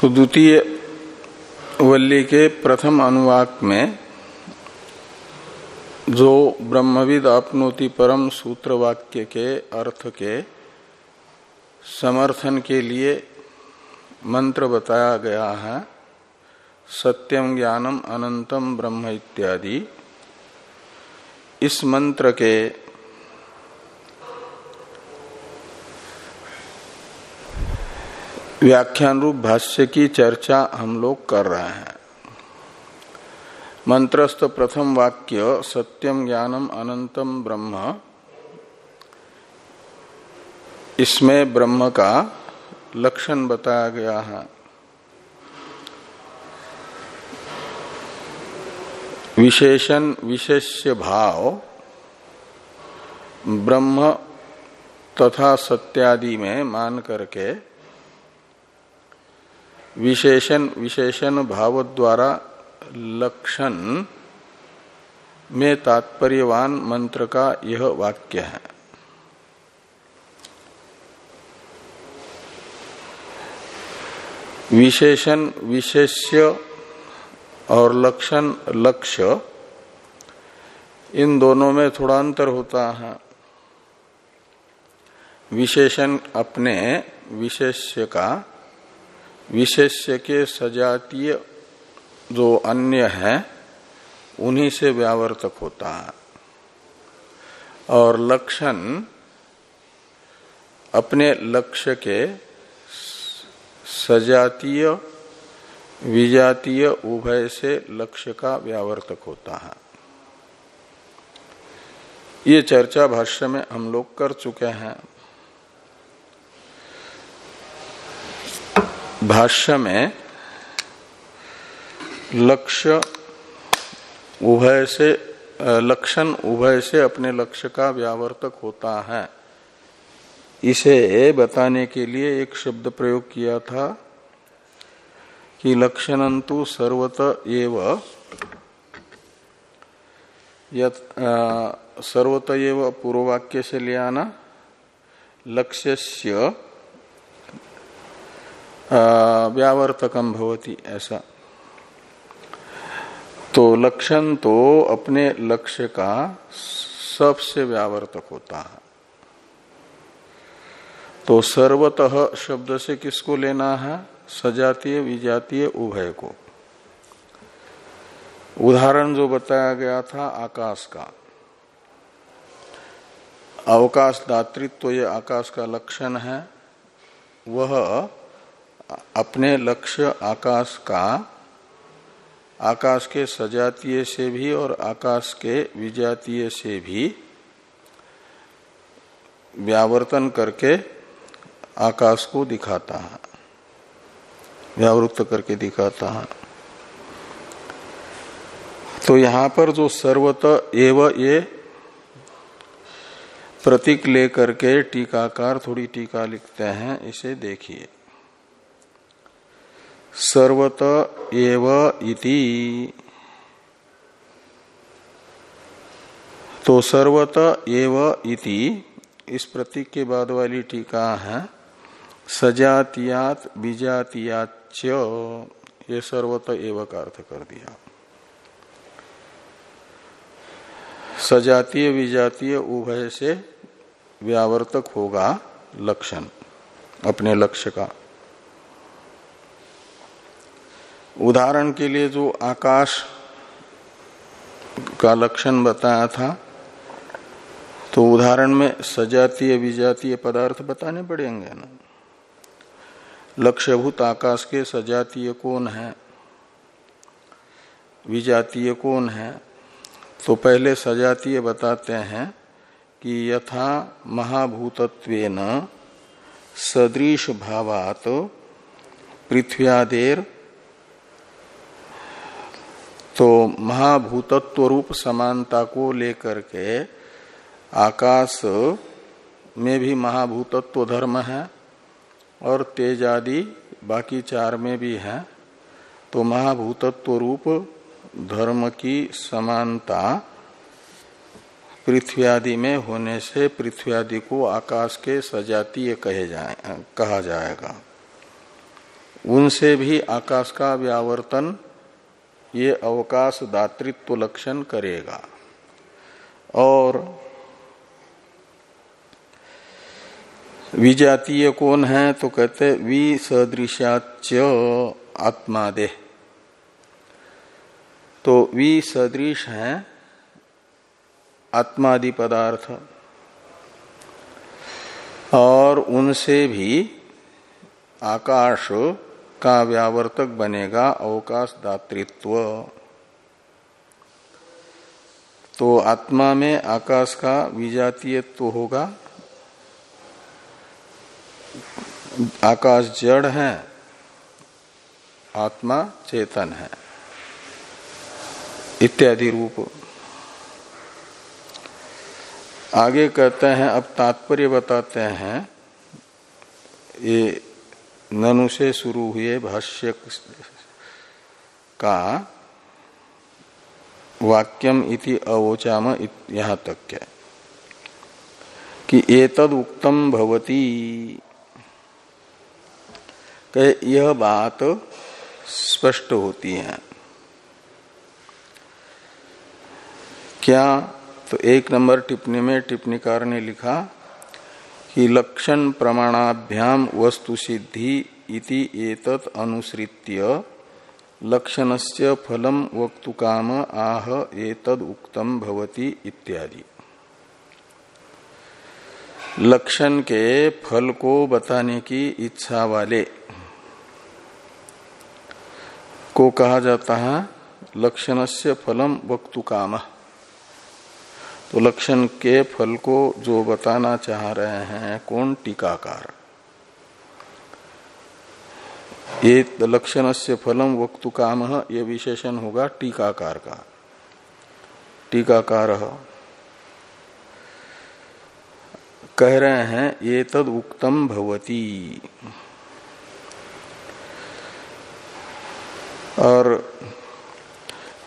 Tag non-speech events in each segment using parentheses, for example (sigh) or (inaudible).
तो द्वितीय वल्ली के प्रथम अनुवाक में जो ब्रह्मविद अपनोति परम सूत्र वाक्य के अर्थ के समर्थन के लिए मंत्र बताया गया है सत्यम ज्ञानम अनंतम ब्रह्म इत्यादि, इस मंत्र के व्याख्यान रूप भाष्य की चर्चा हम लोग कर रहे हैं। मंत्रस्थ प्रथम वाक्य सत्यम ज्ञानम अनंतम ब्रह्म। इसमें ब्रह्म का लक्षण बताया गया है। विशेषण, विशेष्य भाव, ब्रह्म तथा सत्यादि में मान करके विशेषण विशेषण भाव द्वारा लक्षण में तात्पर्यवान मंत्र का यह वाक्य है। विशेषण, विशेष्य और लक्षण, लक्ष्य, इन दोनों में थोड़ा अंतर होता है। विशेषण अपने, विशेष्य का विशेष्य के सजातीय जो अन्य है, उन्हीं से व्यावर्तक होता है। और लक्षण अपने लक्ष्य के सजातीय, विजातीय, उभय से लक्ष्य का व्यावर्तक होता है। ये चर्चा भाष्य में हम लोग कर चुके हैं। भाष्य में लक्ष्य उभय से लक्षण उभय से अपने लक्ष्य का व्यावर्तक होता है। इसे बताने के लिए एक शब्द प्रयोग किया था कि लक्षणंतु सर्वत एव सर्वत एव पूर्ववाक्य से ले आना। लक्ष्य व्यावर्तकम भवती ऐसा। तो लक्षण तो अपने लक्ष्य का सबसे व्यावर्तक होता है। तो सर्वतः शब्द से किसको लेना है? सजातीय, विजातीय, उभय को। उदाहरण जो बताया गया था, आकाश का। अवकाश दातृत्व तो ये आकाश का लक्षण है। वह अपने लक्ष्य आकाश का, आकाश के सजातीय से भी और आकाश के विजातीय से भी व्यावर्तन करके आकाश को दिखाता है। व्यावृत्त करके दिखाता है। तो यहाँ पर जो सर्वत एव ये प्रतीक लेकर के टीकाकार थोड़ी टीका लिखते हैं, इसे देखिए। सर्वत एव इति। तो सर्वत एव इति, इस प्रतीक के बाद वाली टीका है, सजातियात विजातियाच ये सर्वत एव का अर्थ कर दिया। सजातीय विजातीय उभय से व्यावर्तक होगा लक्षण, अपने लक्ष्य का। उदाहरण के लिए जो आकाश का लक्षण बताया था तो उदाहरण में सजातीय, विजातीय पदार्थ बताने पड़ेंगे ना। लक्ष्यभूत आकाश के सजातीय कौन है? विजातीय कौन है? तो पहले सजातीय बताते हैं कि यथा महाभूतत्वेन सदृश भावात पृथ्व्यादेर तो महाभूतत्व रूप समानता को लेकर के आकाश में भी महाभूतत्व धर्म है और तेज आदि बाकी चार में भी है। तो महाभूतत्व रूप धर्म की समानता पृथ्वी आदि में होने से पृथ्वी आदि को आकाश के सजातीय कहे जाए, कहा जाएगा। उनसे भी आकाश का व्यावर्तन ये अवकाश दातृत्व लक्षण करेगा। और विजातीय कौन है तो कहते विसदृशाच आत्मादेह तो विसदृश है आत्मादि पदार्थ। और उनसे भी आकाश का व्यावर्तक बनेगा अवकाश दातृत्व तो आत्मा में आकाश का विजातीयत्व होगा। आकाश जड़ है, आत्मा चेतन है, इत्यादि रूप। आगे कहते हैं, अब तात्पर्य बताते हैं, ये ननु से शुरू हुए भाष्य का वाक्यम इति अवोचाम यहाँ तक क्या कि एतद उक्तम भवती। यह बात स्पष्ट होती है। क्या? तो एक नंबर टिप्पणी में टिप्पणीकार ने लिखा कि लक्षण प्रमाणाभ्याम वस्तु सिद्धि इति एतत् अनुसृत्य लक्षणस्य फलम वक्तु काम आह एतद उक्तम भवति इत्यादि। लक्षण के फल को बताने की इच्छा वाले को कहा जाता है, लक्षणस्य फलम वक्तु काम। तो लक्षण के फल को जो बताना चाह रहे हैं, कौन टीकाकार? ये लक्षण से फलम वक्तु काम ये विशेषण होगा टीकाकार का। टीकाकार कह रहे हैं, ये तद उक्तम भवती। और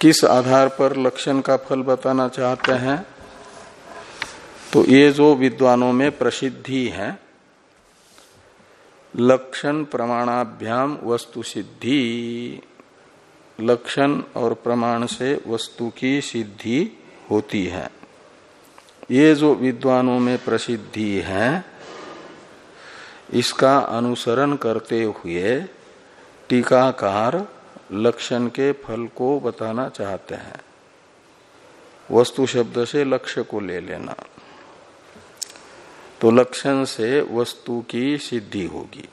किस आधार पर लक्षण का फल बताना चाहते हैं? तो ये जो विद्वानों में प्रसिद्धि है, लक्षण प्रमाणाभ्याम वस्तु सिद्धि। लक्षण और प्रमाण से वस्तु की सिद्धि होती है। ये जो विद्वानों में प्रसिद्धि है, इसका अनुसरण करते हुए टीकाकार लक्षण के फल को बताना चाहते हैं। वस्तु शब्द से लक्ष्य को ले लेना। तो लक्षण से वस्तु की सिद्धि होगी।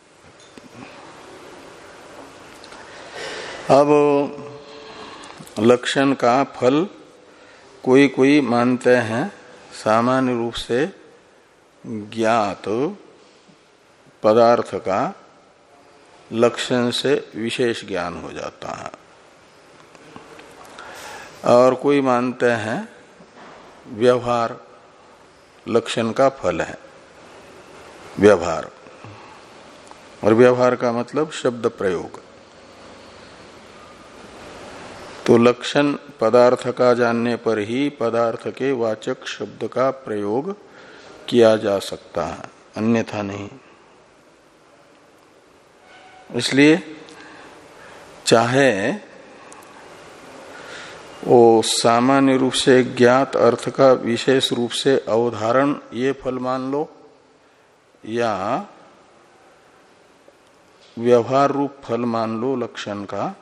अब लक्षण का फल कोई कोई मानते हैं, सामान्य रूप से ज्ञात पदार्थ का लक्षण से विशेष ज्ञान हो जाता है। और कोई मानते हैं, व्यवहार लक्षण का फल है। व्यवहार। और व्यवहार का मतलब शब्द प्रयोग। तो लक्षण पदार्थ का जानने पर ही पदार्थ के वाचक शब्द का प्रयोग किया जा सकता है, अन्यथा नहीं। इसलिए चाहे वो सामान्य रूप से ज्ञात अर्थ का विशेष रूप से अवधारण ये फल मान लो या व्यवहार रूप फल मान लो लक्षण का,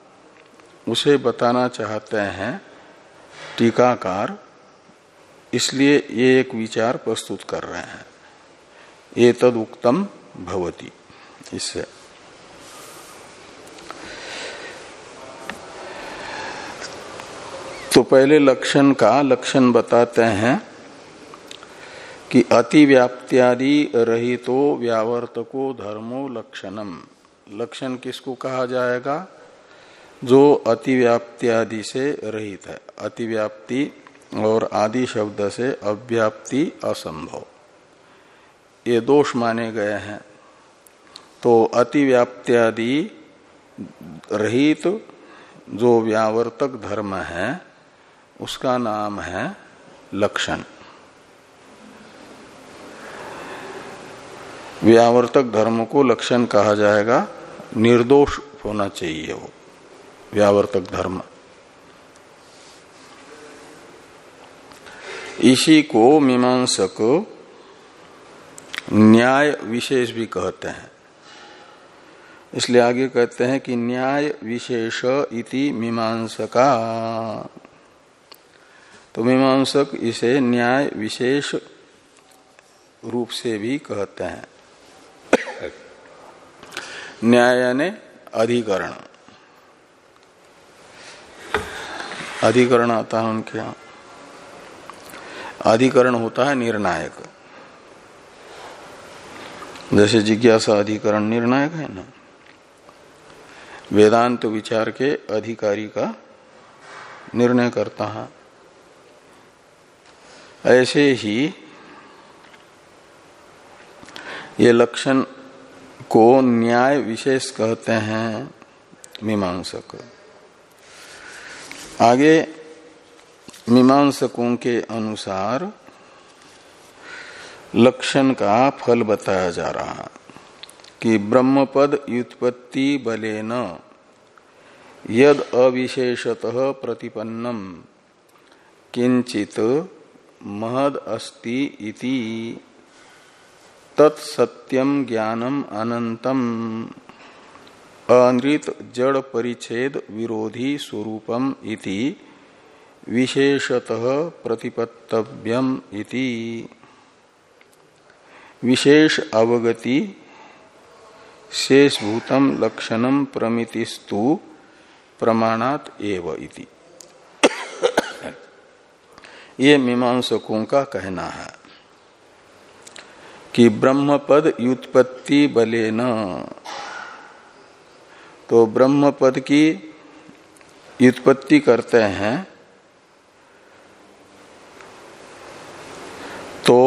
उसे बताना चाहते हैं टीकाकार, इसलिए ये एक विचार प्रस्तुत कर रहे हैं। ये तद उक्तम भवती। इससे तो पहले लक्षण का लक्षण बताते हैं। कि अतिव्याप्त्यादि रहितो व्यावर्तको धर्मो लक्षणम। लक्षण किसको कहा जाएगा? जो अतिव्याप्त्यादि से रहित है। अतिव्याप्ति और आदि शब्द से अव्याप्ति असंभव। ये दोष माने गए हैं। तो अतिव्याप्त्यादि रहित जो व्यावर्तक धर्म है, उसका नाम है लक्षण। व्यावर्तक धर्म को लक्षण कहा जाएगा, निर्दोष होना चाहिए वो, व्यावर्तक धर्म। इसी को मीमांसक न्याय विशेष भी कहते हैं। इसलिए आगे कहते हैं कि न्याय विशेष इति मीमांसका। तो मीमांसक इसे न्याय विशेष रूप से भी कहते हैं। न्याय ने अधिकरण। अधिकरण आता है उनके यहाँ। अधिकरण होता है निर्णायक। जैसे जिज्ञासा अधिकरण निर्णायक है ना। वेदांत विचार के अधिकारी का निर्णय करता है। ऐसे ही ये लक्षण को न्याय विशेष कहते हैं, मीमांसक। आगे, मीमांसकों के अनुसार लक्षण का फल बताया जा रहा कि ब्रह्मपद युत्पत्ति बलेन, यद अविशेषतः प्रतिपन्नम किंचित महद अस्ति इति। तत्सत्यम ज्ञानम अनंतम अनृत जड़ परिच्छेद विरोधी स्वरूपम इति विशेषतः प्रतिपत्तव्यम इति। विशेष अवगति शेषभूतम लक्षणम प्रमितिस्तु प्रमाणात एव इति। (coughs) ये मीमांसकों का कहना है। कि ब्रह्मपद युत्पत्ति बले न तो ब्रह्म पद की युत्पत्ति करते हैं। तो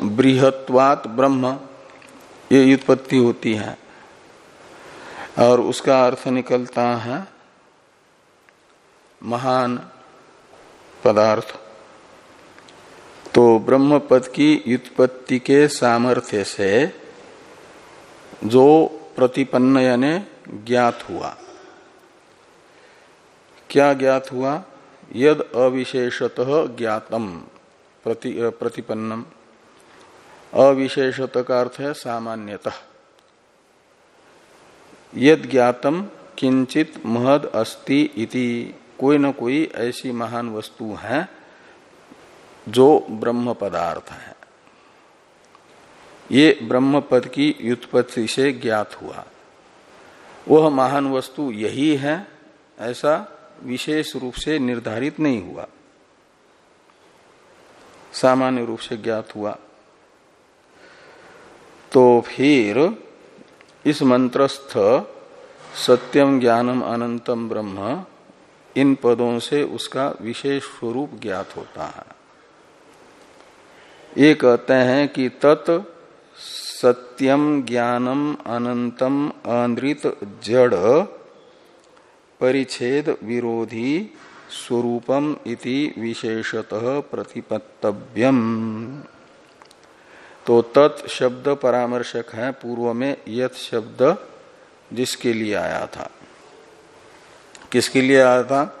बृहत्वात ब्रह्म ये युत्पत्ति होती है। और उसका अर्थ निकलता है महान पदार्थ। तो ब्रह्म पद की युत्पत्ति के सामर्थ्य से जो प्रतिपन्न यानी ज्ञात हुआ। क्या ज्ञात हुआ? यद अविशेषतः ज्ञातम प्रति प्रतिपन्नम। अविशेषत का अर्थ है सामान्यतः। यद ज्ञातम किंचित महद अस्ति इति। कोई न कोई ऐसी महान वस्तु है जो ब्रह्म पदार्थ है। ये ब्रह्म पद की व्युत्पत्ति से ज्ञात हुआ। वह महान वस्तु यही है, ऐसा विशेष रूप से निर्धारित नहीं हुआ। सामान्य रूप से ज्ञात हुआ। तो फिर इस मंत्रस्थ सत्यम ज्ञानम अनंतम ब्रह्म इन पदों से उसका विशेष स्वरूप ज्ञात होता है। ये कहते हैं कि तत् सत्यम ज्ञानम अनंतम अनृत जड़ परिच्छेद विरोधी स्वरूपम इति विशेषतः प्रतिपत्तव्यम। तो तत् शब्द परामर्शक है, पूर्व में यथ शब्द जिसके लिए आया था। किसके लिए आया था?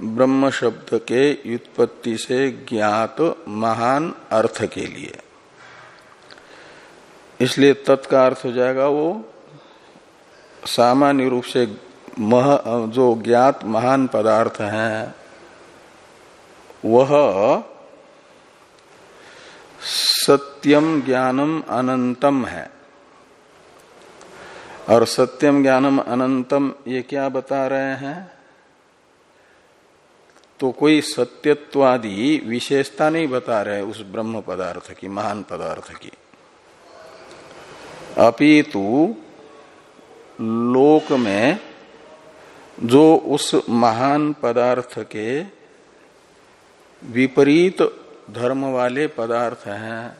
ब्रह्म शब्द के व्युत्पत्ति से ज्ञात महान अर्थ के लिए। इसलिए तत्का अर्थ हो जाएगा वो सामान्य रूप से मह, जो ज्ञात महान पदार्थ है, वह सत्यम ज्ञानम अनंतम है। और सत्यम ज्ञानम अनंतम ये क्या बता रहे हैं? तो कोई सत्यत्वादि विशेषता नहीं बता रहे उस ब्रह्म पदार्थ की, महान पदार्थ की। अपितु लोक में जो उस महान पदार्थ के विपरीत धर्म वाले पदार्थ हैं,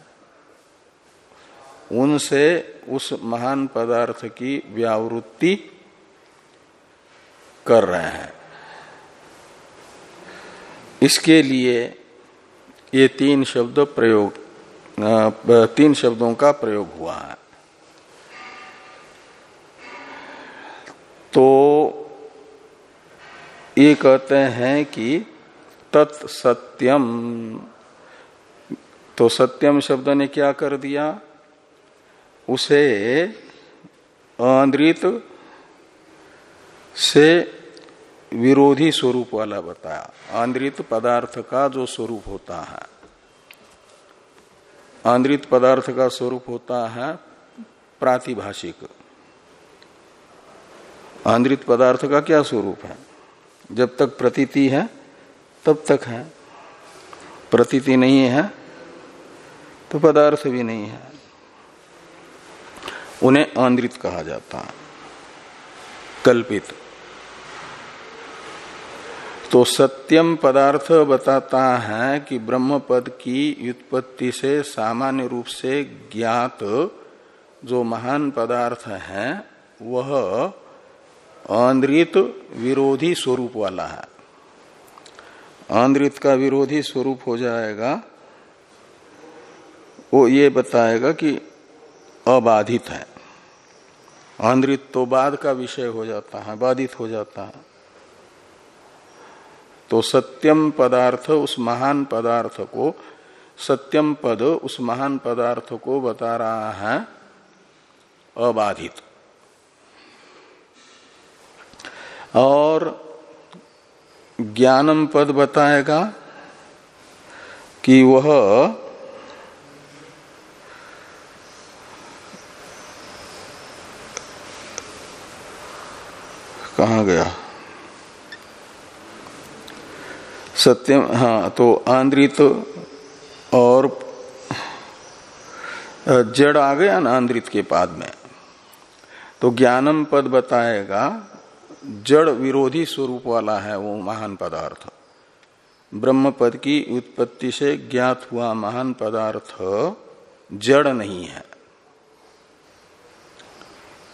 उनसे उस महान पदार्थ की व्यावृत्ति कर रहे हैं। इसके लिए ये तीन शब्द प्रयोग तीन शब्दों का प्रयोग हुआ है। तो ये कहते हैं कि तत्सत्यम तो सत्यम शब्द ने क्या कर दिया? उसे आंद्रित से विरोधी स्वरूप वाला बताया। आंद्रित पदार्थ का जो स्वरूप होता है। आंद्रित पदार्थ का स्वरूप होता है प्रातिभाषिक। आंद्रित पदार्थ का क्या स्वरूप है? जब तक प्रतीति है, तब तक है। प्रतीति नहीं है तो पदार्थ भी नहीं है। उन्हें आंद्रित कहा जाता है। कल्पित। तो सत्यम पदार्थ बताता है कि ब्रह्म पद की व्युत्पत्ति से सामान्य रूप से ज्ञात जो महान पदार्थ है, वह आंद्रित विरोधी स्वरूप वाला है। आंद्रित का विरोधी स्वरूप हो जाएगा, वो ये बताएगा कि अबाधित है। आंद्रित तो बाद का विषय हो जाता है, बाधित हो जाता है। तो सत्यम पदार्थ उस महान पदार्थ को, सत्यम पद उस महान पदार्थ को बता रहा है, अबाधित। और ज्ञानम पद बताएगा कि वह कहा गया? सत्यम हाँ तो आंद्रित और जड़ आ गया ना आंद्रित के पाद में। तो ज्ञानम पद बताएगा, जड़ विरोधी स्वरूप वाला है वो महान पदार्थ। ब्रह्म पद की उत्पत्ति से ज्ञात हुआ महान पदार्थ जड़ नहीं है।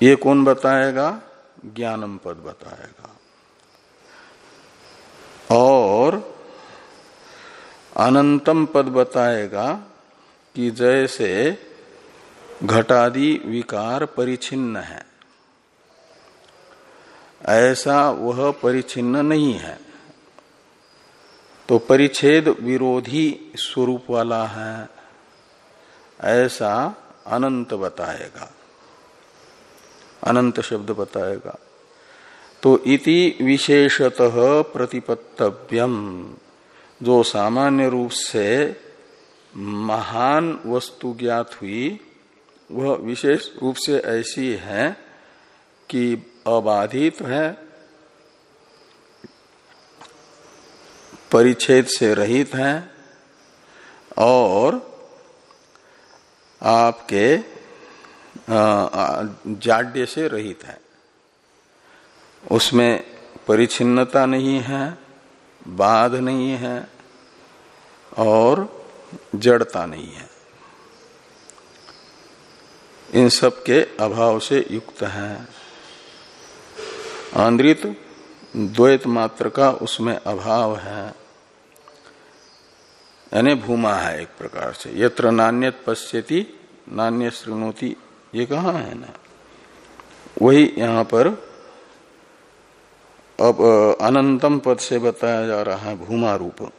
ये कौन बताएगा? ज्ञानम पद बताएगा। और अनंतम पद बताएगा कि जैसे घटादि विकार परिचिन्न है। ऐसा वह परिचिन्न नहीं है। तो परिच्छेद विरोधी स्वरूप वाला है। ऐसा अनंत बताएगा। अनंत शब्द बताएगा। तो इति विशेषतः प्रतिपत्तव्यम। जो सामान्य रूप से महान वस्तु ज्ञात हुई, वह विशेष रूप से ऐसी है कि अबाधित है, परिच्छेद से रहित है, और आपके जाड्य से रहित है। उसमें परिचिन्नता नहीं है बाध नहीं है और जड़ता नहीं है। इन सब के अभाव से युक्त है। आंद्रित द्वैत मात्र का उसमें अभाव है। यानी भूमा है एक प्रकार से। यत्र नान्यत पश्यति नान्य श्रृणोति ये कहा है ना? वही यहाँ पर अब अनंतम पद से बताया जा रहा है भूमा रूप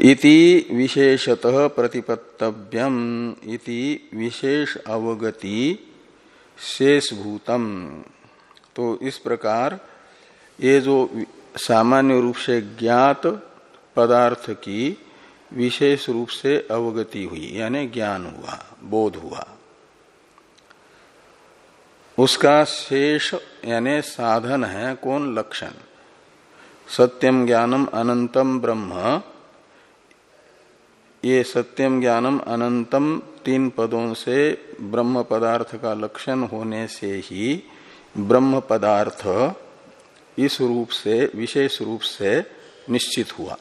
इति विशेषतः प्रतिपत्तव्यम। इति विशेष अवगति शेष भूतम तो इस प्रकार ये जो सामान्य रूप से ज्ञात पदार्थ की विशेष रूप से अवगति हुई, यानी ज्ञान हुआ, बोध हुआ। उसका शेष यानी साधन है कौन लक्षण? सत्यम ज्ञानम अनंतम ब्रह्म। ये सत्यम ज्ञानम अनंतम तीन पदों से ब्रह्म पदार्थ का लक्षण होने से ही ब्रह्म पदार्थ इस रूप से, विशेष रूप से निश्चित हुआ।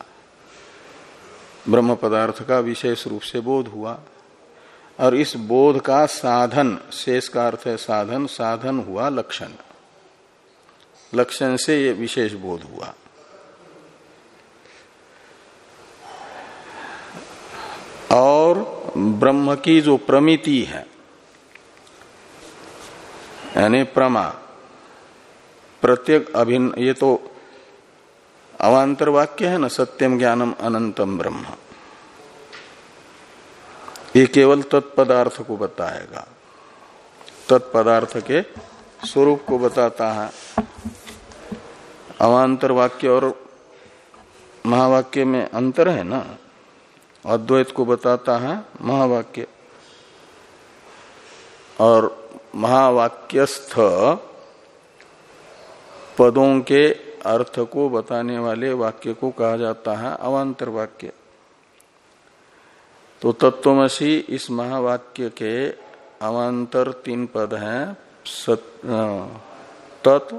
ब्रह्म पदार्थ का विशेष रूप से बोध हुआ। और इस बोध का साधन, शेष का अर्थ है साधन साधन हुआ लक्षण। लक्षण से ये विशेष बोध हुआ। और ब्रह्म की जो प्रमिति है, यानी प्रमा, प्रत्येक अभिन्न, ये तो अवान्तर वाक्य है ना, सत्यम ज्ञानम अनंतम ब्रह्म। ये केवल तत्पदार्थ को बताएगा। तत्पदार्थ के स्वरूप को बताता है। अवान्तर वाक्य और महावाक्य में अंतर है ना? अद्वैत को बताता है महावाक्य। और महावाक्यस्थ पदों के अर्थ को बताने वाले वाक्य को कहा जाता है अवान्तर वाक्य। तो तत्वमसी इस महावाक्य के अवान्तर तीन पद हैं तत्,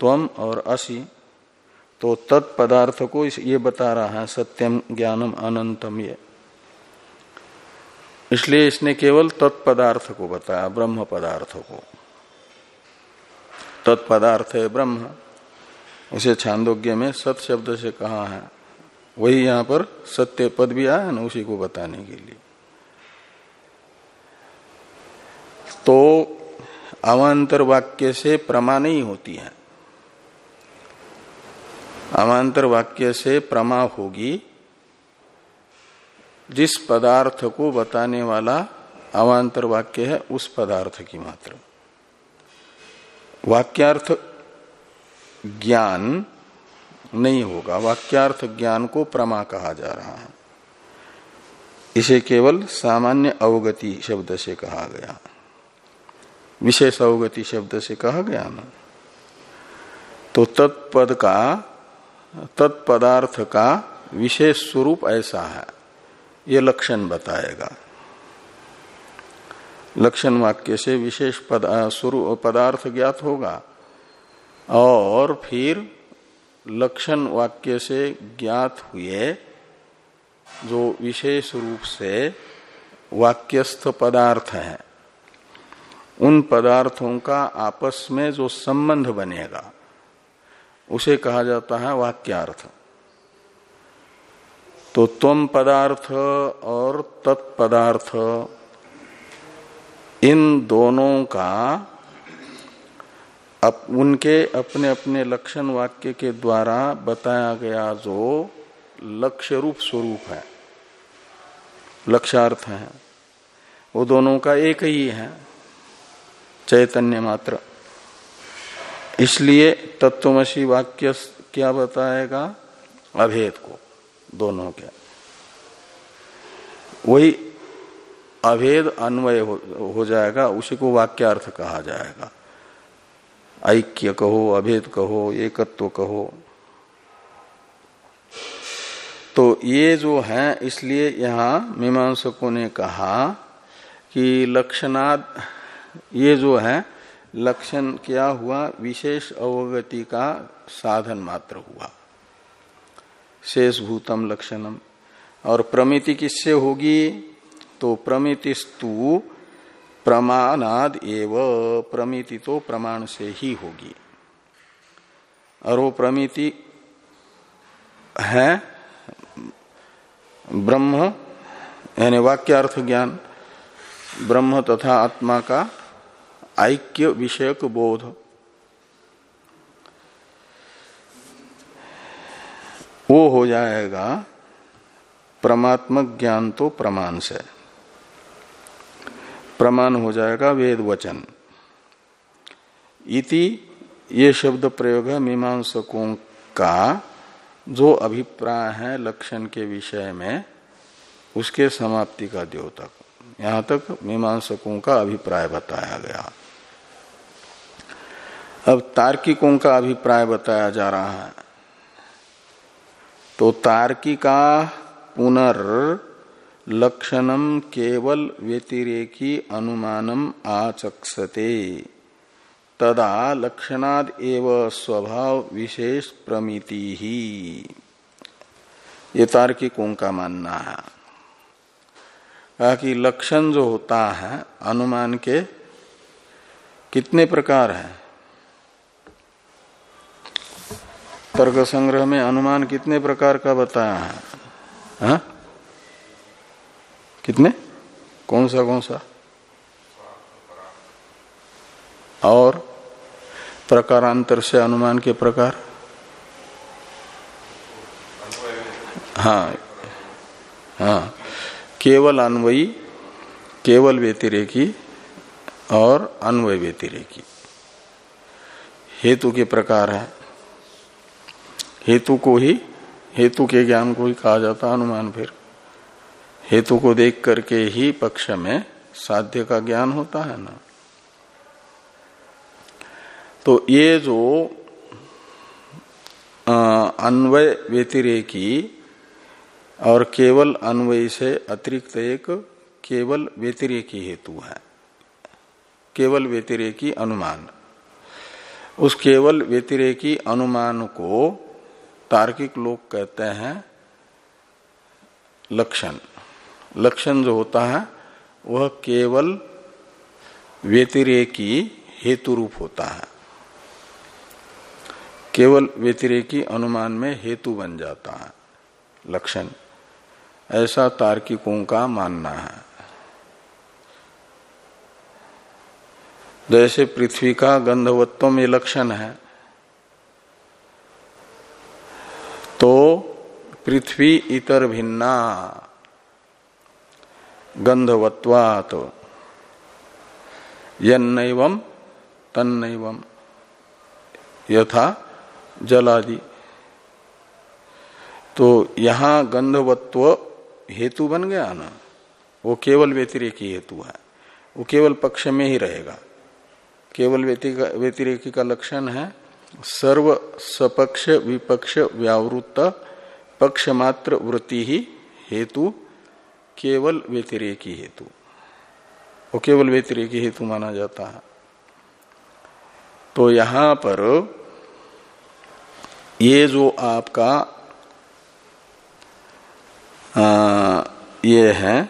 त्वम और असी। तो तत्पदार्थ को ये बता रहा है सत्यम ज्ञानम अनंतम ये। इसलिए इसने केवल तत्पदार्थ को बताया, ब्रह्म पदार्थ को। तत्पदार्थ है ब्रह्म। उसे छांदोग्य में सत शब्द से कहा है। वही यहाँ पर सत्य पद भी आया ना उसी को बताने के लिए। तो अवान्तर वाक्य से प्रमा नहीं होती है। अवान्तर वाक्य से प्रमा होगी जिस पदार्थ को बताने वाला अवान्तर वाक्य है, उस पदार्थ की मात्र। वाक्यार्थ ज्ञान नहीं होगा। वाक्यार्थ ज्ञान को प्रमा कहा जा रहा है। इसे केवल सामान्य अवगति शब्द से कहा गया। विशेष अवगति शब्द से कहा गया ना? तो तत्पद का, तत्पदार्थ का विशेष स्वरूप ऐसा है। ये लक्षण बताएगा। लक्षण वाक्य से विशेष पदार्थ ज्ञात होगा। और फिर लक्षण वाक्य से ज्ञात हुए, जो विशेष रूप से वाक्यस्थ पदार्थ है। उन पदार्थों का आपस में जो संबंध बनेगा, उसे कहा जाता है वाक्यार्थ। तो तुम पदार्थ और तत्पदार्थ, इन दोनों का अप, उनके अपने अपने लक्षण वाक्य के द्वारा बताया गया जो लक्ष्य रूप स्वरूप है लक्ष्यार्थ है वो दोनों का एक ही है चैतन्य मात्र। इसलिए तत्वमसी वाक्य क्या बताएगा? अभेद को दोनों के। वही अभेद अन्वय हो, हो जाएगा उसी को वाक्यार्थ कहा जाएगा। ऐक्य कहो, अभेद कहो, एकत्व कहो। तो ये जो है, इसलिए यहाँ मीमांसकों ने कहा कि लक्षणाद, ये जो है, लक्षण क्या हुआ? विशेष अवगति का साधन मात्र हुआ। शेष भूतम लक्षणम। और प्रमिति किससे होगी? तो प्रमितिस्तु प्रमाणाद एव प्रमिति तो प्रमाण से ही होगी। और वो प्रमिति है ब्रह्म, यानी वाक्यार्थ ज्ञान, ब्रह्म तथा आत्मा का ऐक्य विषयक बोध। वो हो जाएगा परमात्मक ज्ञान तो प्रमाण से। प्रमाण हो जाएगा वेद वचन। इति ये शब्द प्रयोग है मीमांसकों का, जो अभिप्राय है लक्षण के विषय में, उसके समाप्ति का द्योतक। यहाँ तक मीमांसकों का अभिप्राय बताया गया। अब तार्किकों का अभिप्राय बताया जा रहा है। तो तार्किका पुनर् लक्षणम केवल व्यतिरेकी अनुमानम आचक्षते। तदा लक्षणाद एव स्वभाव विशेष प्रमिति। ही ये तार्किकों का मानना है। कि लक्षण जो होता है, अनुमान के, कितने प्रकार हैं? तर्क संग्रह में अनुमान कितने प्रकार का बताया है? हा? कितने? कौन सा कौन सा? और प्रकारांतर से अनुमान के प्रकार? हाँ हाँ। केवल अन्वयी, केवल व्यतिरेकी और अन्वय व्यतिरेकी। हेतु के प्रकार है। हेतु को ही, हेतु के ज्ञान को ही कहा जाता अनुमान फिर। हेतु को देख करके ही पक्ष में साध्य का ज्ञान होता है ना। तो ये जो अन्वय व्यतिरेकी और केवल अन्वय से अतिरिक्त एक केवल व्यतिरेकी हेतु है। केवल व्यतिरेकी अनुमान। उस केवल व्यतिरेकी अनुमान को तार्किक लोग कहते हैं लक्षण। लक्षण जो होता है, वह केवल व्यतिरेकी हेतु रूप होता है। केवल व्यतिरेकी अनुमान में हेतु बन जाता है। लक्षण, ऐसा तार्किकों का मानना है। जैसे पृथ्वी का गंधवत्व में लक्षण है तो पृथ्वी इतर भिन्ना। गंधवत्वात यन्नैवम तन्नैवम यथा जलादि। तो यहाँ गंधवत्व हेतु बन गया ना? वो केवल व्यतिरेकी हेतु है। वो केवल पक्ष में ही रहेगा। केवल व्यतिरेकी का लक्षण है, सर्व सपक्ष, विपक्ष, व्यावृत्त, पक्ष मात्र, वृत्ति ही हेतु केवल व्यतिरेकी हेतु। वो केवल व्यतिरेकी हेतु माना जाता है। तो यहाँ पर ये जो आपका आ, ये है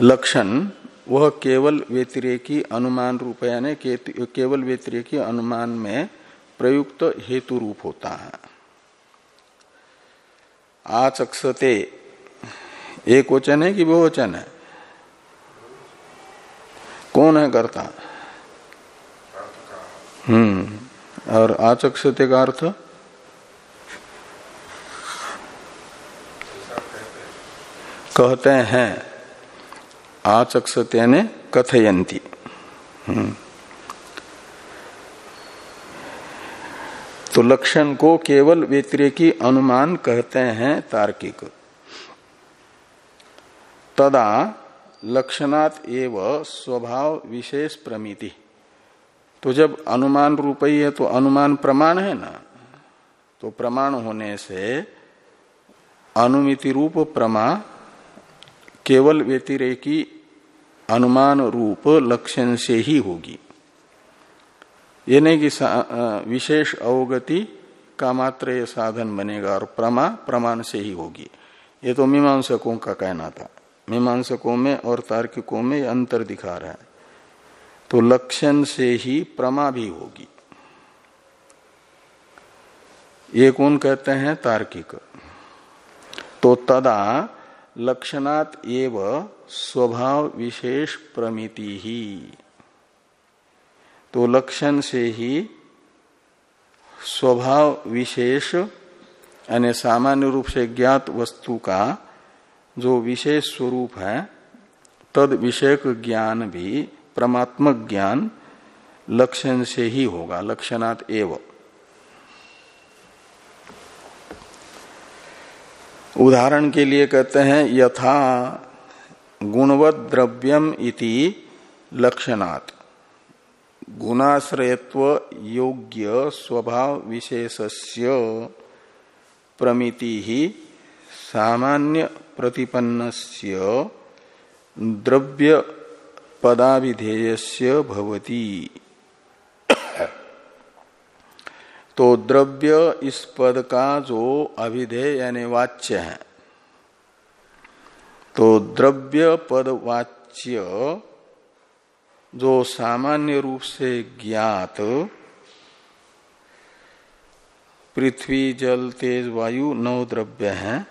लक्षण वह केवल व्यतिरेकी अनुमान रूप यानी केवल व्यतिरेकी अनुमान में प्रयुक्त हेतु रूप होता है। आचक्षते एक वचन है कि बहुवचन है? कौन है कर्ता? हम्म और आचक्षते का अर्थ? कहते हैं आचक्षते ने कथयंती। हम्म तो लक्षण को केवल व्यतिरेकी अनुमान कहते हैं तार्किक। तदा लक्षणात एव स्वभाव विशेष प्रमिति। तो जब अनुमान रूप ही है तो अनुमान प्रमाण है ना? तो प्रमाण होने से अनुमिति रूप प्रमा केवल व्यतिरेकी अनुमान रूप लक्षण से ही होगी। ये नहीं कि विशेष अवगति का मात्र साधन बनेगा और प्रमा, प्रमाण से ही होगी। ये तो मीमांसकों का कहना था। मीमांसकों में और तार्किकों में अंतर दिखा रहा है। तो लक्षण से ही प्रमा भी होगी। ये कौन कहते हैं? तार्किक। तो तदा लक्षणात एव स्वभाव विशेष प्रमिति ही। तो लक्षण से ही स्वभाव विशेष, यानी सामान्य रूप से ज्ञात वस्तु का जो विशेष स्वरूप है, तद विषयक ज्ञान भी परमात्मक ज्ञान लक्षण से ही होगा, लक्षणात एव। उदाहरण के लिए कहते हैं, यथा गुणवत द्रव्यम इति लक्षणात्। गुणाश्रयत्व योग्य स्वभाव विशेषस्य प्रमिति ही सामान्य प्रतिपन्नस्य द्रव्य पदाभिधेयस्य भवती। तो द्रव्य इस पद का जो अभिधेय यानी वाच्य है। तो द्रव्य पद वाच्य जो सामान्य रूप से ज्ञात, पृथ्वी, जल, तेज, वायु नौ द्रव्य हैं।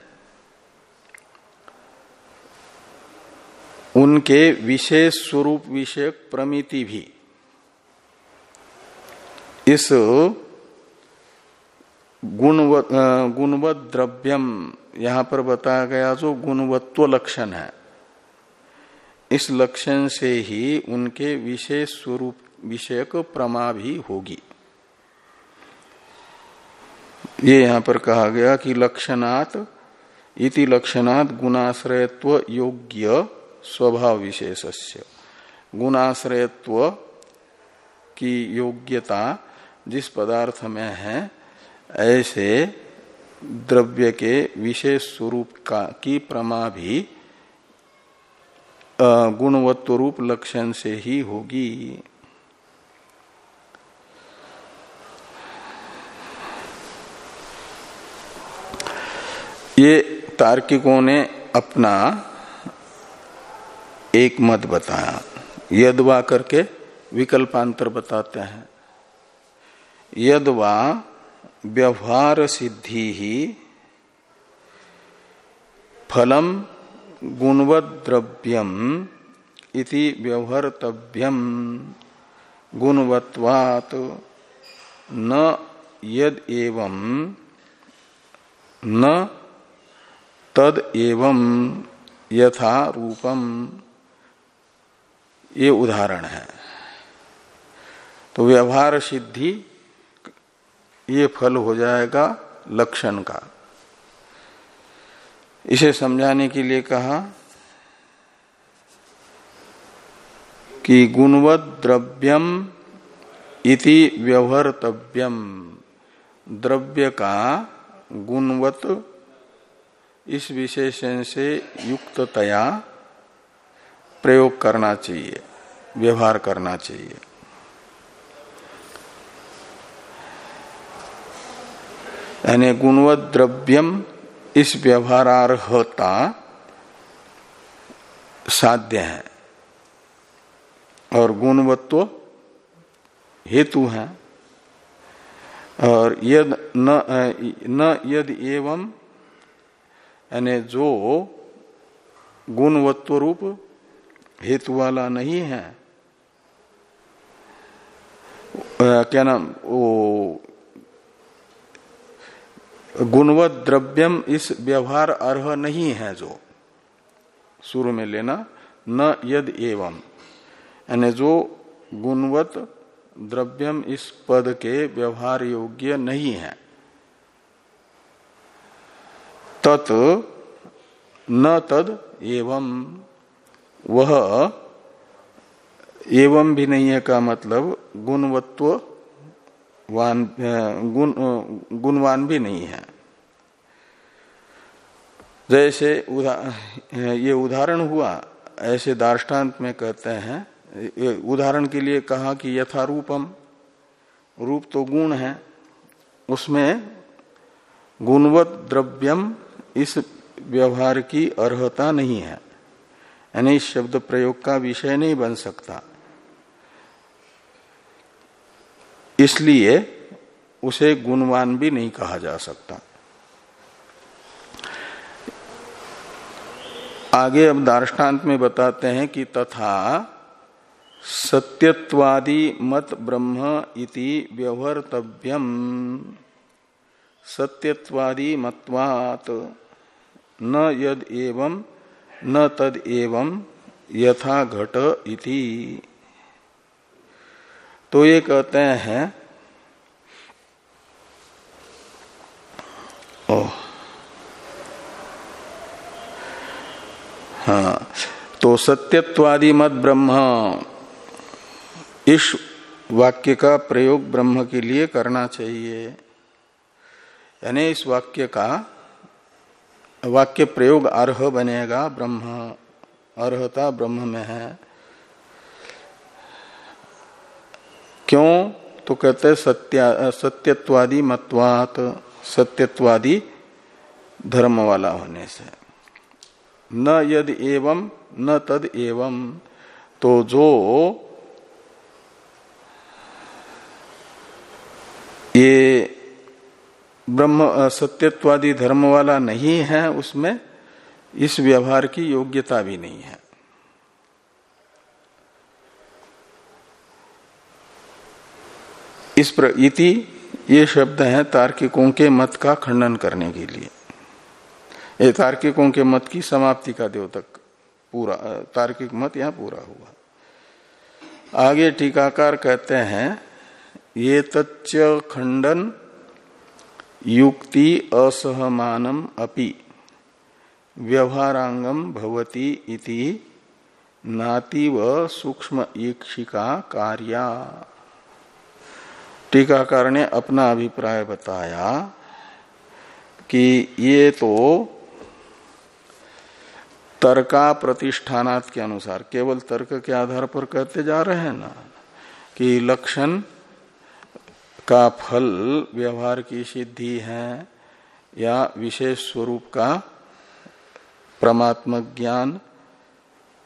उनके विशेष स्वरूप विषयक प्रमिति भी। इस गुणवत द्रव्यम यहाँ पर बताया गया जो गुणवत्व लक्षण है, इस लक्षण से ही उनके विशेष स्वरूप विषयक प्रमा भी होगी। ये यहाँ पर कहा गया कि लक्षणात्, इति लक्षणात् गुणाश्रयत्व योग्य स्वभाव विशेषस्य गुणाश्रयत्व की योग्यता जिस पदार्थ में है, ऐसे द्रव्य के विशेष स्वरूप का, की प्रमा भी गुणवत्व रूप लक्षण से ही होगी। ये तार्किकों ने अपना एक मत बताया। यदवा करके विकल्पांतर बताते हैं। यदवा व्यवहार सिद्धि ही फलम गुणवद्रव्यम इति व्यवहर्तव्यम। गुणवत्वात् न यद एवं न तद एवं यथा रूपम ये उदाहरण है। तो व्यवहार सिद्धि, ये फल हो जाएगा लक्षण का। इसे समझाने के लिए कहा कि गुणवत द्रव्यम इति व्यवहर्तव्यम। द्रव्य का गुणवत इस विशेषण से युक्ततया प्रयोग करना चाहिए। व्यवहार करना चाहिए। यानी गुणवत द्रव्यम इस व्यवहारार्हता साध्य है और गुणवत्व हेतु है। और यद न, न यद एवं यानी जो गुणवत्व रूप हेतु वाला नहीं है क्या नाम? वो गुणवत द्रव्यम इस व्यवहार अर्ह नहीं है जो। शुरू में लेना, न यद एवं। यानी जो गुणवत द्रव्यम इस पद के व्यवहार योग्य नहीं है। तत् न तद एवं। वह एवं भी नहीं है का मतलब गुणवत्व वान गुण गुणवान भी नहीं है। जैसे उदा, ये उदाहरण हुआ ऐसे दार्ष्टान्त में कहते हैं उदाहरण के लिए कहा कि यथारूपम रूप तो गुण है उसमें गुणवत द्रव्यम इस व्यवहार की अर्हता नहीं है। यानी शब्द प्रयोग का विषय नहीं बन सकता। इसलिए उसे गुणवान भी नहीं कहा जा सकता। आगे अब दार्ष्टान्त में बताते हैं कि तथा सत्यत्वादि मत ब्रह्म इति व्यवहर्तव्यम। सत्यत्वादि मत्वात न यद एवं न तद एवं यथा घट इति। तो ये कहते हैं ओ हाँ तो सत्यत्वादि मत ब्रह्म, इस वाक्य का प्रयोग ब्रह्म के लिए करना चाहिए। यानी इस वाक्य का, वाक्य प्रयोग अर्ह बनेगा ब्रह्म, अर्हता ब्रह्म में है। क्यों? तो कहते सत्या, सत्यत्वादी मतवात, सत्यत्वादी धर्म वाला होने से। न यद एवं, न तद एवं। तो जो ये ब्रह्म, सत्यत्वादी धर्म वाला नहीं है, उसमें इस व्यवहार की योग्यता भी नहीं है। इस प्र, इति ये शब्द है तार्किकों के मत का खंडन करने के लिए। ये तार्किकों के मत की समाप्ति का द्योतक पूरा तार्किक मत यहाँ पूरा हुआ। आगे टीकाकार कहते हैं ये तच्च खंडन युक्ति असहमानम अपि व्यवहारांगम भवती इति नातीव सूक्ष्म ईक्षिका कार्या। टीकाकार ने अपना अभिप्राय बताया कि ये तो तर्का प्रतिष्ठानात के अनुसार, केवल तर्क के आधार पर कहते जा रहे हैं ना, कि लक्षण का फल व्यवहार की सिद्धि है या विशेष स्वरूप का परमात्मक ज्ञान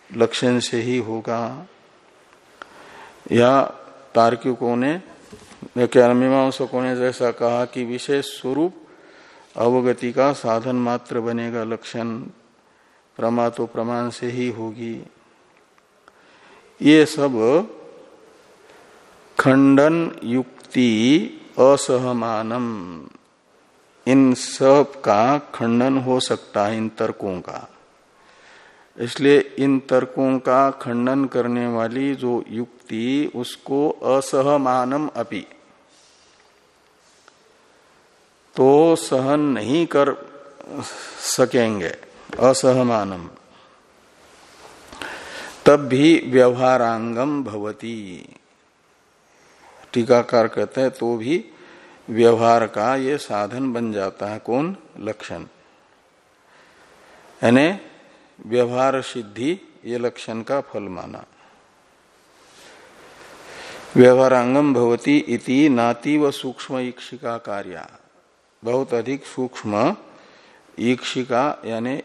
लक्षण से ही होगा, या तार्किकों ने क्या मीमांसकों ने जैसा कहा कि विशेष स्वरूप अवगति का साधन मात्र बनेगा, लक्षण प्रमा तो प्रमाण से ही होगी। ये सब खंडन युक्ति असहमानम, इन सब का खंडन हो सकता है इन तर्कों का। इसलिए इन तर्कों का खंडन करने वाली जो युक्ति उसको असहमानम अपि। तो सहन नहीं कर सकेंगे, असहमानम। तब भी व्यवहारांगम भवती। टीकाकार कहते हैं तो भी व्यवहार का ये साधन बन जाता है, कौन? लक्षण। यानी व्यवहार सिद्धि, ये लक्षण का फल माना। व्यवहारांगम भवती इति नाति व सूक्ष्म ईक्षिका कार्य। बहुत अधिक सूक्ष्म ईक्षिका यानी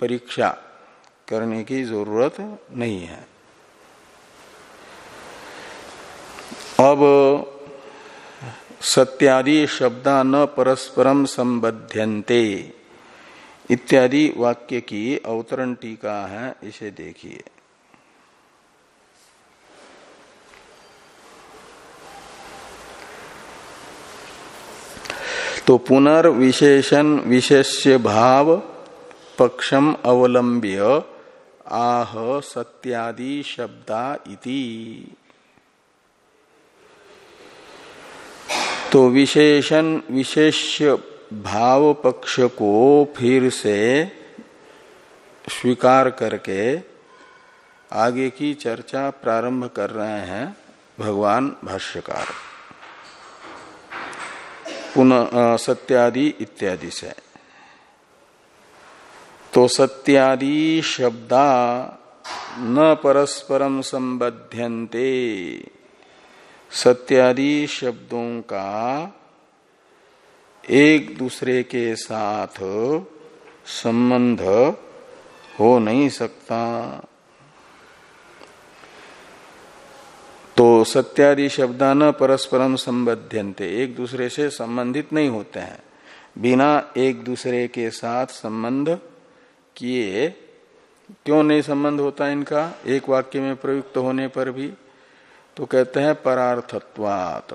परीक्षा करने की ज़रूरत नहीं है। अब सत्यादि शब्दा न परस्परम संबध्यन्ते इत्यादि वाक्य की अवतरण टीका है, इसे देखिए। तो पुनर्विशेषण विशेष्य भाव पक्षम अवलंब्य आह सत्यादि शब्दा इति। तो विशेषण विशेष्य भाव पक्ष को फिर से स्वीकार करके आगे की चर्चा प्रारंभ कर रहे हैं भगवान भाष्यकार। पुनः सत्यादि इत्यादि से। तो सत्यादि शब्दा न परस्परम संबध्यन्ते। सत्यादि शब्दों का एक दूसरे के साथ संबंध हो नहीं सकता। तो सत्यादि शब्दा न परस्परम संबध्यन्ते, एक दूसरे से संबंधित नहीं होते हैं। बिना एक दूसरे के साथ संबंध किए, क्यों नहीं संबंध होता इनका? एक वाक्य में प्रयुक्त होने पर भी तो कहते हैं परार्थत्वात।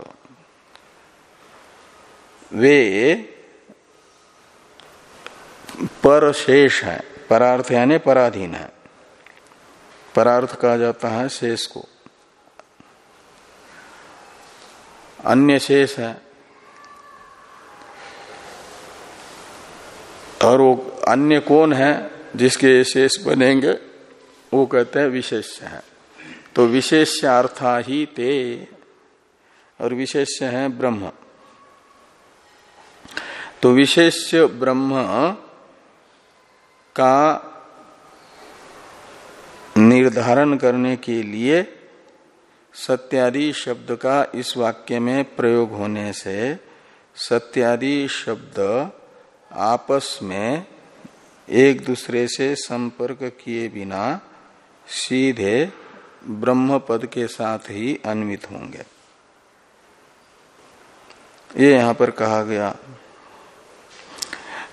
वे पर शेष है। परार्थ यानी पराधीन है। परार्थ कहा जाता है शेष को। अन्य शेष है। और वो अन्य कौन है जिसके शेष बनेंगे, वो कहते हैं विशेष है। तो विशेष अर्था ही ते, और विशेष है ब्रह्म। तो विशेष ब्रह्म का निर्धारण करने के लिए सत्यादि शब्द का इस वाक्य में प्रयोग होने से सत्यादि शब्द आपस में एक दूसरे से संपर्क किए बिना सीधे ब्रह्म पद के साथ ही अन्वित होंगे। ये यहाँ पर कहा गया।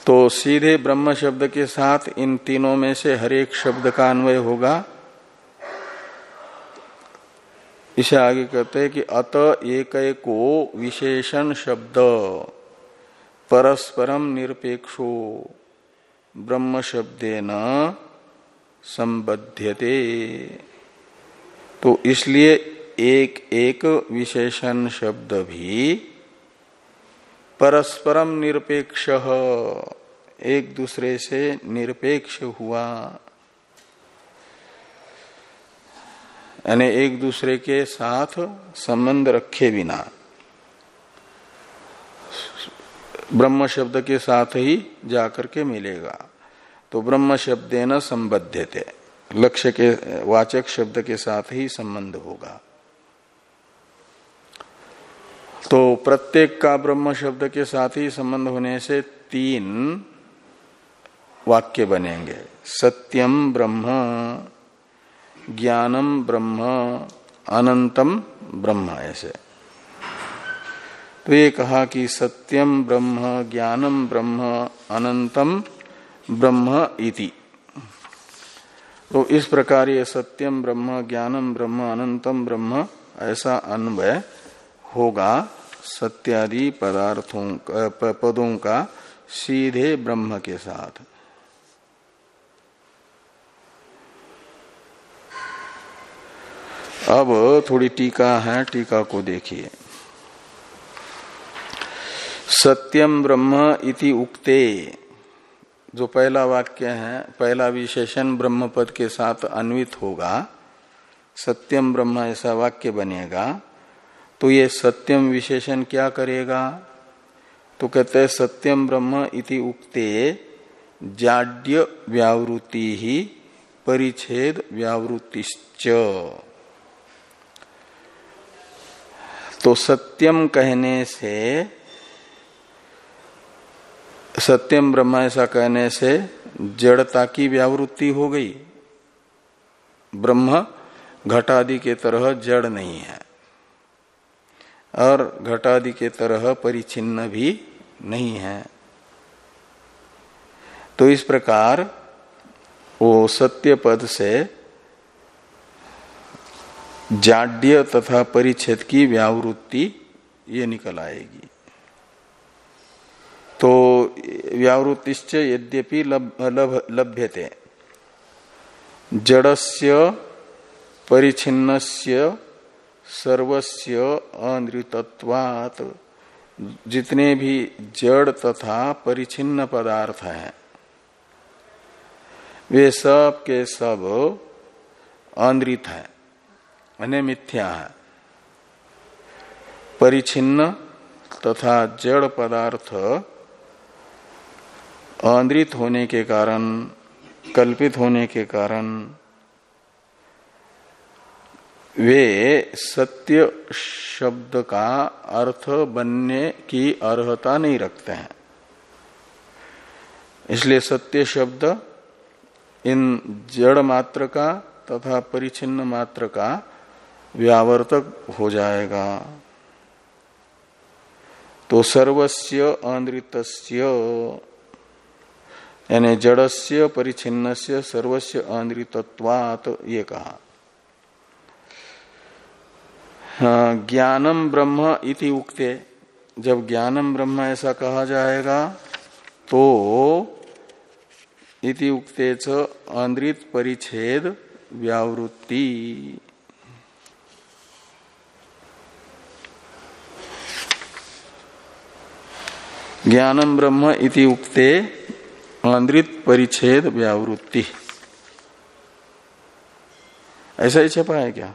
तो सीधे ब्रह्म शब्द के साथ इन तीनों में से हर एक शब्द का अन्वय होगा। इसे आगे कहते हैं कि अत एक को विशेषण शब्द परस्परम निरपेक्षो ब्रह्म शब्देन संबध्यते। तो इसलिए एक एक विशेषण शब्द भी परस्परम निरपेक्ष, एक दूसरे से निरपेक्ष हुआ। यानी एक दूसरे के साथ संबंध रखे बिना। ब्रह्म शब्द के साथ ही जाकर के मिलेगा। तो ब्रह्म शब्द न संबद्ध थे लक्ष्य के, वाचक शब्द के साथ ही संबंध होगा। तो प्रत्येक का ब्रह्म शब्द के साथ ही संबंध होने से तीन वाक्य बनेंगे। सत्यम ब्रह्म। ज्ञानम ब्रह्म, अनंतम ब्रह्म, ऐसे। तो ये कहा कि सत्यम ब्रह्म, ज्ञानम ब्रह्म, अनंतम ब्रह्म इति। तो इस प्रकार ये सत्यम ब्रह्म, ज्ञानम ब्रह्म, अनंतम ब्रह्म, ऐसा अन्वय होगा सत्यादि पदार्थों पदों का सीधे ब्रह्म के साथ। अब थोड़ी टीका है, टीका को देखिए। सत्यम ब्रह्म इति उक्ते। जो पहला वाक्य है, पहला विशेषण ब्रह्म पद के साथ अन्वित होगा। सत्यम ब्रह्म ऐसा वाक्य बनेगा। तो ये सत्यम विशेषण क्या करेगा? तो कहते हैं सत्यम ब्रह्म इति उक्ते, जाड्य व्यावृत्ति ही परिच्छेद व्यावृत्तिश्च। तो सत्यम कहने से, सत्यम ब्रह्म ऐसा कहने से जड़ता की व्यावृत्ति हो गई। ब्रह्म घटादि के तरह जड़ नहीं है। और घटादि के तरह परिचिन्न भी नहीं है। तो इस प्रकार वो सत्य पद से जाड्य तथा परिच्छेद की व्यावृत्ति ये निकल आएगी। तो व्यावृत्तिश्च यद्यपि लभ्यते। जड़स्य परिचिन्नस्य सर्वस्य अनृतत्वात् जितने भी जड़ तथा परिचिन्न पदार्थ हैं, वे सब के सब अनृत हैं। अन्य मिथ्या है परिचिन्न तथा जड़ पदार्थ अनृत होने के कारण कल्पित होने के कारण वे सत्य शब्द का अर्थ बनने की अर्हता नहीं रखते हैं इसलिए सत्य शब्द इन जड़ मात्र का तथा परिचिन्न मात्र का व्यावर्तक हो जाएगा। तो सर्वस्य अनृतस्य यानी जड़स्य परिचिन्न से सर्वस्य अनृतत्वात ये कहा। हाँ, ज्ञानम ब्रह्म इति उक्ते। जब ज्ञानम ब्रह्म ऐसा कहा जाएगा तो इति उक्ते च अनृत परिच्छेद व्यावृत्ति। ज्ञानम ब्रह्म इति उक्ते आंद्रित परिच्छेद व्यावृत्ति। ऐसा ही छपा है क्या?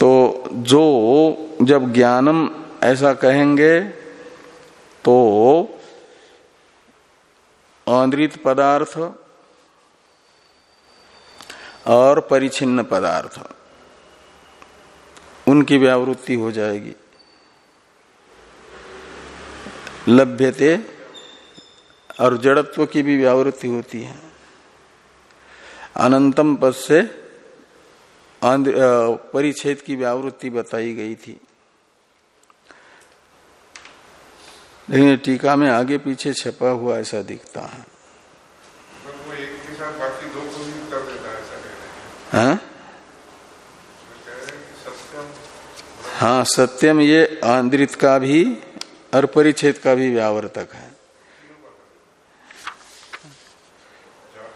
तो जो जब ज्ञानम ऐसा कहेंगे तो आंद्रित पदार्थ और परिचिन्न पदार्थ। उनकी व्यावृत्ति हो जाएगी। लभ्यते और जड़त्व की भी व्यावृत्ति होती है। अनंतम पद से परिच्छेद की व्यावृत्ति बताई गई थी। लेकिन टीका में आगे पीछे छपा हुआ ऐसा दिखता है। एक के साथ बाकी दो हाँ? हाँ सत्यम ये आंद्रित का भी और परिच्छेद का भी व्यावर्तक है।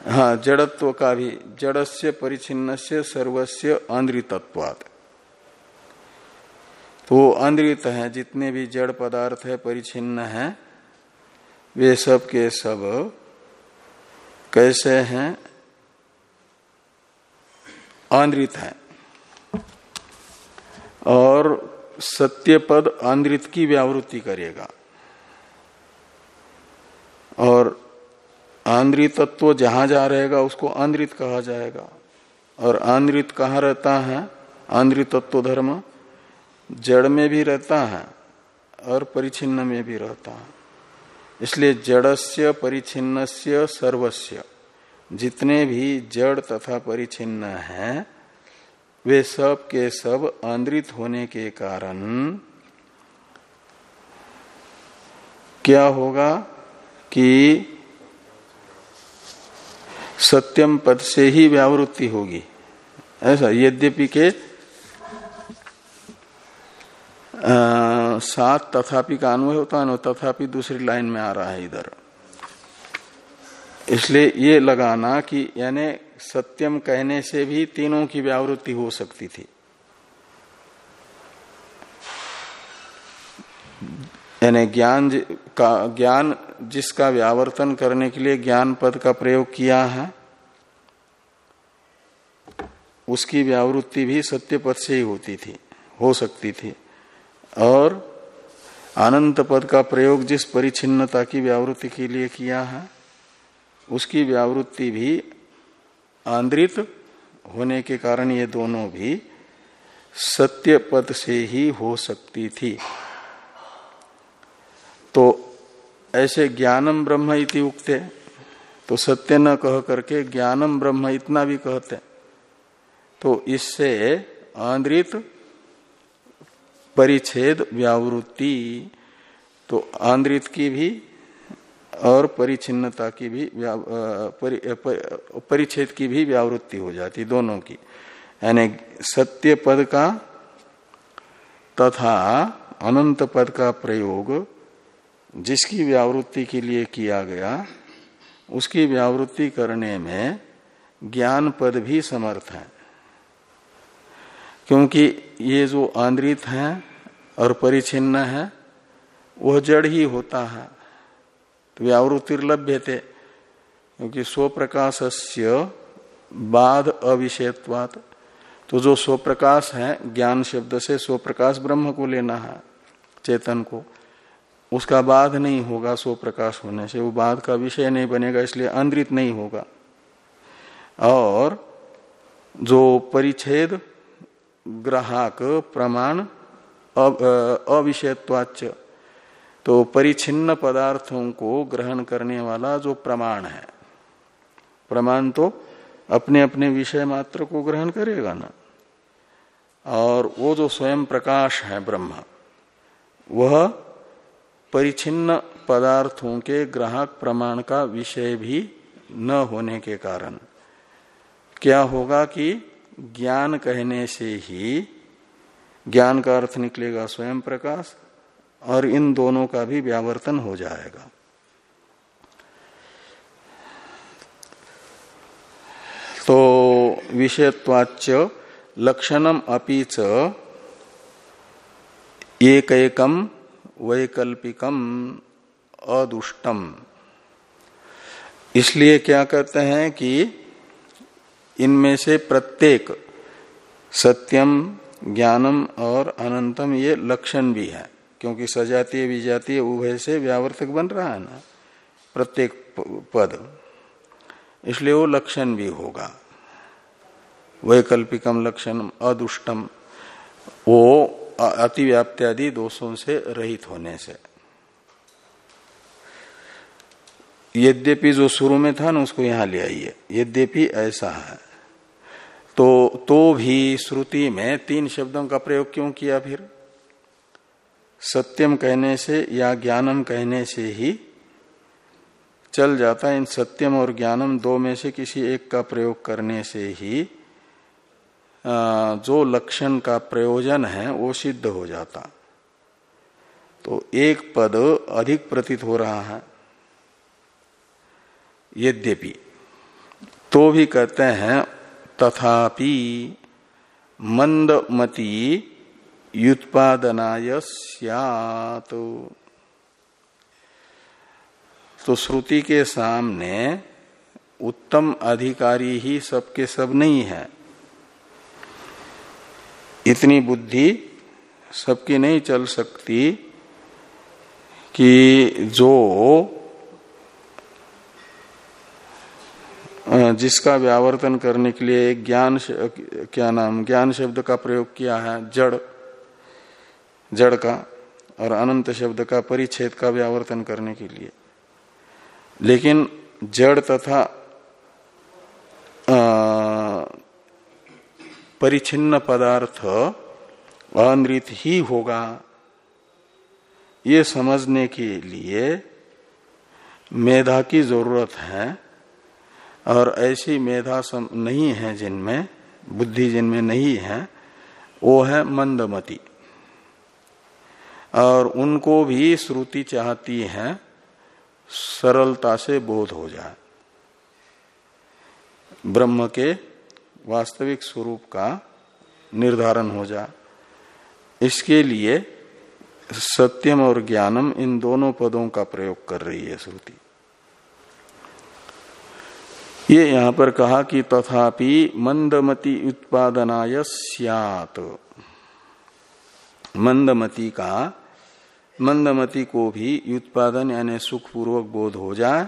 हाँ जड़त्व का भी, जड़स्य परिचिन्न से सर्वस्य आंद्रितत्वात्। तो आंद्रित है, जितने भी जड़ पदार्थ है परिचिन्न है, वे सब के सब कैसे हैं? आंद्रित है। और सत्य पद आंद्रित की व्यावृत्ति करेगा। और आंद्रित तत्व जहाँ जा रहेगा, उसको आंद्रित कहा जाएगा। और आंद्रित कहाँ रहता है? आंद्रित तत्व धर्म जड़ में भी रहता है और परिचिन्न में भी रहता है। इसलिए जड़स्य परिचिन्न सर्वस्य, जितने भी जड़ तथा परिचिन्न हैं वे सब के सब आंद्रित होने के कारण क्या होगा कि सत्यम पद से ही व्यावृत्ति होगी। ऐसा, यद्यपि के सात तथापि का अन्वय होता है तथापि दूसरी लाइन में आ रहा है इधर। इसलिए ये लगाना कि यानी सत्यम कहने से भी तीनों की व्यावृत्ति हो सकती थी। यानी ज्ञान का, ज्ञान जिसका व्यावर्तन करने के लिए ज्ञान पद का प्रयोग किया है, उसकी व्यावृत्ति भी सत्य पद से ही होती थी, हो सकती थी। और अनंत पद का प्रयोग जिस परिचिन्नता की व्यावृत्ति के लिए किया है, उसकी व्यावृत्ति भी आंद्रित होने के कारण ये दोनों भी सत्य पद से ही हो सकती थी। तो ऐसे ज्ञानम ब्रह्म इति उगते तो सत्य न कह करके ज्ञानम ब्रह्म इतना भी कहते तो इससे आंद्रित परिच्छेद व्यावृत्ति तो आंद्रित की भी और परिचिन्नता की भी परि, परिच्छेद की भी व्यावृत्ति हो जाती दोनों की। यानी सत्य पद का तथा अनंत पद का प्रयोग जिसकी व्यावृत्ति के लिए किया गया उसकी व्यावृत्ति करने में ज्ञान पद भी समर्थ है। क्योंकि ये जो आंद्रित है और परिचिन्न है वह जड़ ही होता है। तो व्यावृत्तिर्लभ्य थे क्योंकि स्वप्रकाश बाध अविषयत्वात तो जो स्वप्रकाश है, ज्ञान शब्द से स्वप्रकाश ब्रह्म को लेना है, चेतन को, उसका बाध नहीं होगा स्वप्रकाश होने से। वो बाध का विषय नहीं बनेगा, इसलिए अंद्रित नहीं होगा। और जो परिच्छेद ग्राहक प्रमाण अविषयत्वाच तो परिचिन्न पदार्थों को ग्रहण करने वाला जो प्रमाण है, प्रमाण तो अपने अपने विषय मात्र को ग्रहण करेगा ना। और वो जो स्वयं प्रकाश है ब्रह्म, वह परिचिन्न पदार्थों के ग्राहक प्रमाण का विषय भी न होने के कारण। क्या होगा कि ज्ञान कहने से ही, ज्ञान का अर्थ निकलेगा स्वयं प्रकाश और इन दोनों का भी व्यावर्तन हो जाएगा। तो विषयत्वाच लक्षणम अपी अपीच एक वैकल्पिकम अदुष्टम। इसलिए क्या कहते हैं कि इनमें से प्रत्येक सत्यम, ज्ञानम और अनंतम ये लक्षण भी है। क्योंकि सजातीय विजातीय उभय से व्यावर्तक बन रहा है ना, प्रत्येक पद। इसलिए वो लक्षण भी होगा। वैकल्पिकम लक्षण अदुष्टम, वो अतिव्याप्त्यादि दोषों से रहित होने से। यद्यपि जो शुरू में था ना, उसको यहाँ ले आइए। यद्यपि ऐसा है तो तो भी श्रुति में तीन शब्दों का प्रयोग क्यों किया फिर? सत्यम कहने से या ज्ञानम कहने से ही चल जाता है। इन सत्यम और ज्ञानम दो में से किसी एक का प्रयोग करने से ही जो लक्षण का प्रयोजन है, वो सिद्ध हो जाता। तो एक पद अधिक प्रतीत हो रहा है। यद्यपि तो भी कहते हैं, तथापि मंदमती युत्पादनाय सियात। तो श्रुति के सामने उत्तम अधिकारी ही सबके सब नहीं है। इतनी बुद्धि सबकी नहीं चल सकती कि जो जिसका व्यावर्तन करने के लिए ज्ञान क्या नाम, ज्ञान शब्द का प्रयोग किया है, जड़ जड़ का और अनंत शब्द का परिच्छेद का व्यावर्तन करने के लिए। लेकिन जड़ तथा परिचिन्न पदार्थ अनृत ही होगा। ये समझने के लिए मेधा की ज़रूरत है और ऐसी मेधा सम नहीं है जिनमें, बुद्धि जिनमें नहीं है, वो है मंदमती। और उनको भी श्रुति चाहती है, सरलता से बोध हो जाए। ब्रह्म के वास्तविक स्वरूप का निर्धारण हो जाए। इसके लिए सत्यम और ज्ञानम इन दोनों पदों का प्रयोग कर रही है श्रुति। ये यहाँ पर कहा कि तथापि मंदमति उत्पादनाय सियात। मंदमति का, मंदमती को भी उत्पादन यानी सुखपूर्वक बोध हो जाए।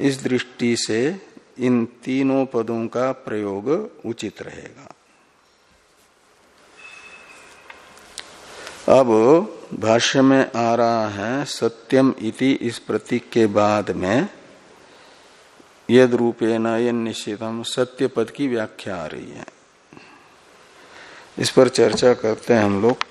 इस दृष्टि से इन तीनों पदों का प्रयोग उचित रहेगा। अब भाष्य में आ रहा है, सत्यम इति इस प्रतीक के बाद में यद रूपे न निश्चितम सत्य पद की व्याख्या आ रही है। इस पर चर्चा करते हैं हम लोग।